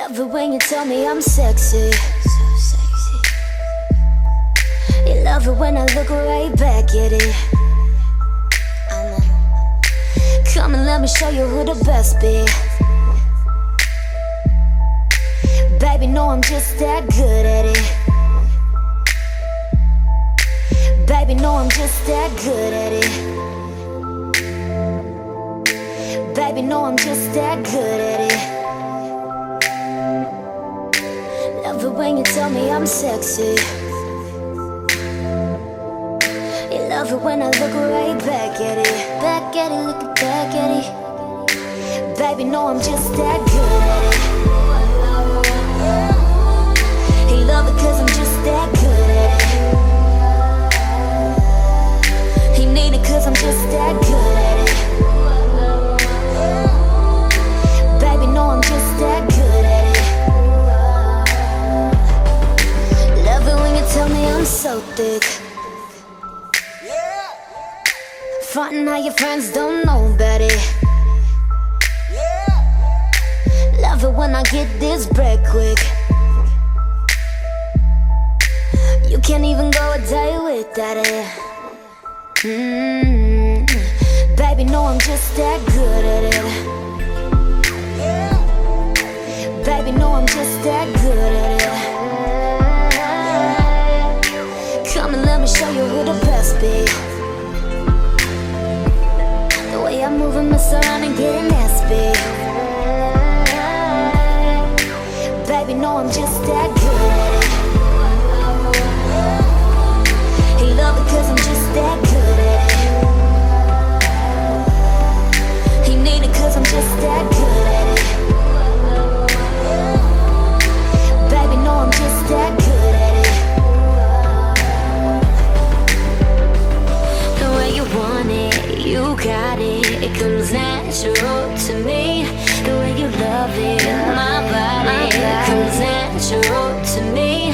Love it when you tell me I'm sexy. So sexy. You love it when I look right back at it. I know. Come and let me show you who the best be. Baby, know I'm just that good at it. Baby, know I'm just that good at it. Baby, know I'm just that good at it. Love it when you tell me I'm sexy. You love it when I look right back at it. Back at it, look back at it. Baby, no, I'm just that good at it. So thick. Yeah. Frontin' how your friends don't know about it. Love it when I get this bread quick. You can't even go a day without it. Mm. Baby, know I'm just that good at it. Baby, know I'm just that good at it. Baby, know I'm just that good at it. He love it cause I'm just that good at it. He need it cause I'm just that good at it. Baby, know I'm just that good at it. The way you want it, you got it. It comes natural to me. The way you love it, my body comes natural to me.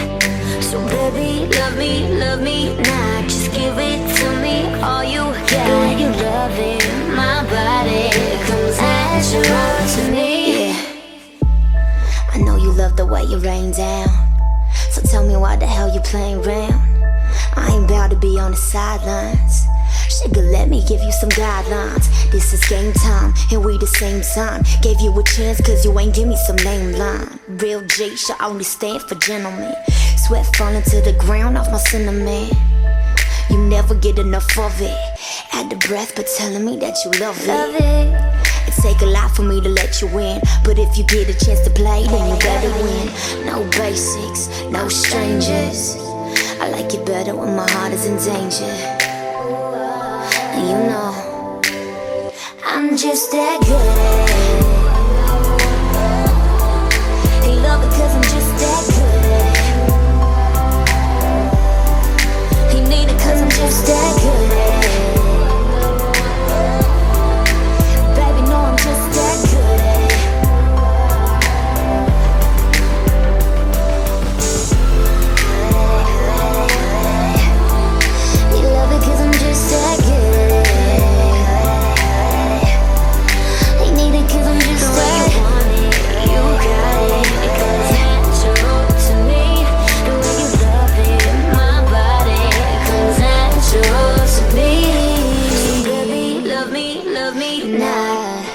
So baby, love me, love me now. Just give it to me, all you got. The way you love it, my body comes natural to me. I know you love the way you rain down. So tell me why the hell you playing round? I ain't bound to be on the sidelines. Sugar, let me give you some guidelines. This is game time, and we the same time. Gave you a chance, cause you ain't give me some name line. Real G should only stand for gentlemen. Sweat falling to the ground off my cinnamon. You never get enough of it. Add the breath, but telling me that you love it. Love it. It take a lot for me to let you in. But if you get a chance to play, then you better win. No basics, no strangers. I like it better when my heart is in danger. You know, I'm just that good love me now